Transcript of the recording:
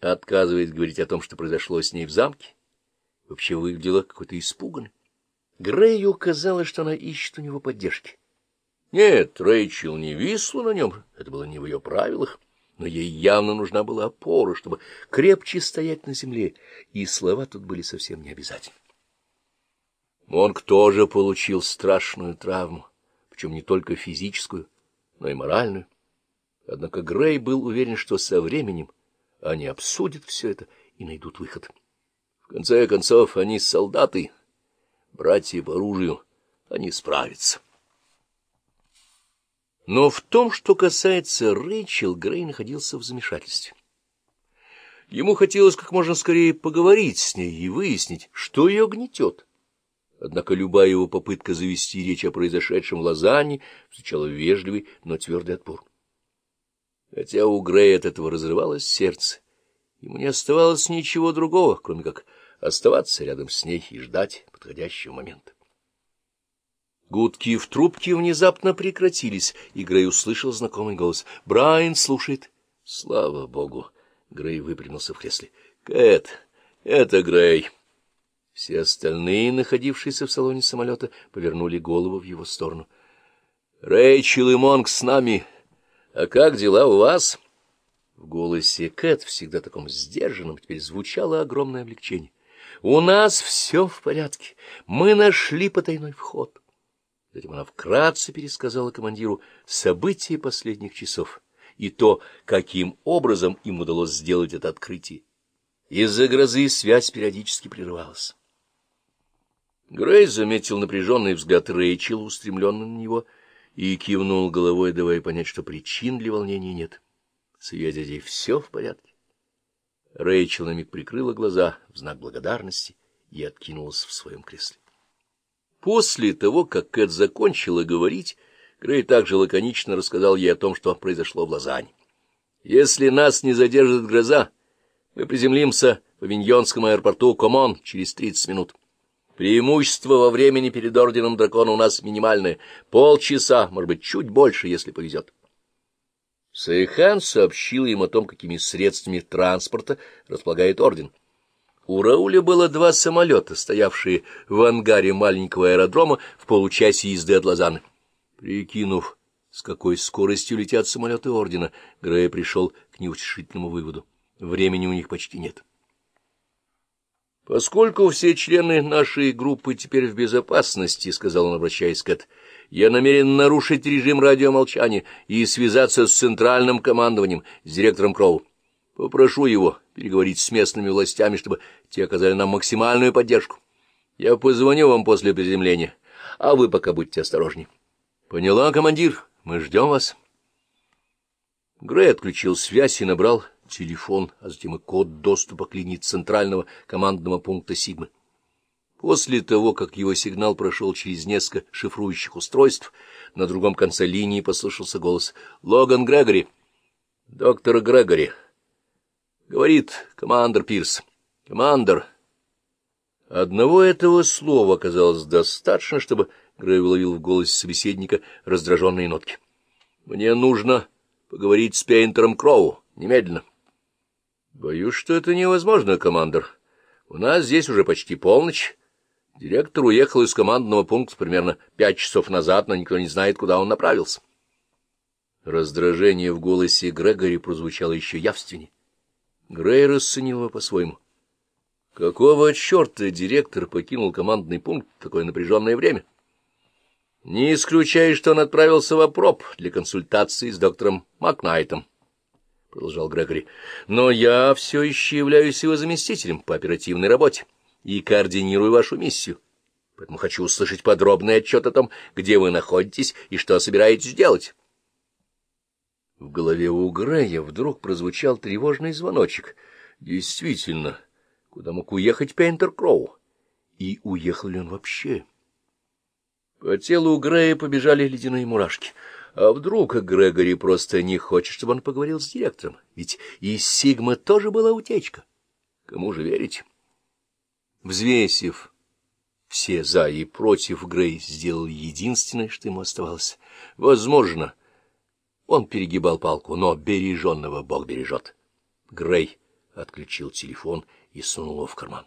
отказываясь говорить о том, что произошло с ней в замке, вообще выглядела какой-то испуганной. Грею казалось, что она ищет у него поддержки. Нет, Рэйчел не висла на нем, это было не в ее правилах, но ей явно нужна была опора, чтобы крепче стоять на земле, и слова тут были совсем не обязательны. Монг тоже получил страшную травму, причем не только физическую, но и моральную. Однако Грей был уверен, что со временем они обсудят все это и найдут выход. В конце концов, они солдаты, братья по оружию, они справятся. Но в том, что касается Рэйчел, Грей находился в замешательстве. Ему хотелось как можно скорее поговорить с ней и выяснить, что ее гнетет. Однако любая его попытка завести речь о произошедшем в Лозанне встречала вежливый, но твердый отпор. Хотя у Грея от этого разрывалось сердце, ему не оставалось ничего другого, кроме как оставаться рядом с ней и ждать подходящего момента. Гудки в трубке внезапно прекратились, и Грей услышал знакомый голос. «Брайан слушает». «Слава богу!» — Грей выпрямился в кресле. «Кэт, это Грей». Все остальные, находившиеся в салоне самолета, повернули голову в его сторону. «Рэйчел и Монг с нами. А как дела у вас?» В голосе Кэт, всегда таком сдержанном, теперь звучало огромное облегчение. «У нас все в порядке. Мы нашли потайной вход». Затем она вкратце пересказала командиру события последних часов и то, каким образом им удалось сделать это открытие. Из-за грозы связь периодически прерывалась. Грей заметил напряженный взгляд Рэйчел, устремленный на него, и кивнул головой, давая понять, что причин для волнения нет. С ее дядей все в порядке. Рэйчел на миг прикрыла глаза в знак благодарности и откинулась в своем кресле. После того, как Кэт закончила говорить, Грей также лаконично рассказал ей о том, что произошло в Лозанне. «Если нас не задержит гроза, мы приземлимся в Авиньонском аэропорту Комон через тридцать минут. Преимущество во времени перед Орденом Дракона у нас минимальное — полчаса, может быть, чуть больше, если повезет». Сайхан сообщил им о том, какими средствами транспорта располагает Орден — у Рауля было два самолета, стоявшие в ангаре маленького аэродрома в получасе езды от Лозанны. Прикинув, с какой скоростью летят самолеты Ордена, Грей пришел к неутешительному выводу. Времени у них почти нет. «Поскольку все члены нашей группы теперь в безопасности, — сказал он, обращаясь к Эд, — я намерен нарушить режим радиомолчания и связаться с центральным командованием, с директором Кроу. Попрошу его переговорить с местными властями, чтобы те оказали нам максимальную поддержку. Я позвоню вам после приземления, а вы пока будьте осторожнее. — Поняла, командир, мы ждем вас. Грей отключил связь и набрал телефон, а затем и код доступа к линии центрального командного пункта «Сигмы». После того, как его сигнал прошел через несколько шифрующих устройств, на другом конце линии послышался голос «Логан Грегори». «Доктор Грегори, Говорит командор Пирс. Командор. Одного этого слова оказалось достаточно, чтобы Грей уловил в голосе собеседника раздраженные нотки. Мне нужно поговорить с Пейнтером Кроу. Немедленно. Боюсь, что это невозможно, командор. У нас здесь уже почти полночь. Директор уехал из командного пункта примерно пять часов назад, но никто не знает, куда он направился. Раздражение в голосе Грегори прозвучало еще явственнее. Грей расценил его по-своему. Какого черта директор покинул командный пункт в такое напряженное время? Не исключая, что он отправился в опроб для консультации с доктором Макнайтом, — продолжал Грегори. Но я все еще являюсь его заместителем по оперативной работе и координирую вашу миссию. Поэтому хочу услышать подробный отчет о том, где вы находитесь и что собираетесь делать. В голове у Грея вдруг прозвучал тревожный звоночек. Действительно, куда мог уехать Пейнтер Кроу? И уехал ли он вообще? По телу у Грея побежали ледяные мурашки. А вдруг Грегори просто не хочет, чтобы он поговорил с директором? Ведь из Сигмы тоже была утечка. Кому же верить? Взвесив все «за» и «против», Грей сделал единственное, что ему оставалось. Возможно, он перегибал палку, но береженного Бог бережет. Грей отключил телефон и сунул его в карман.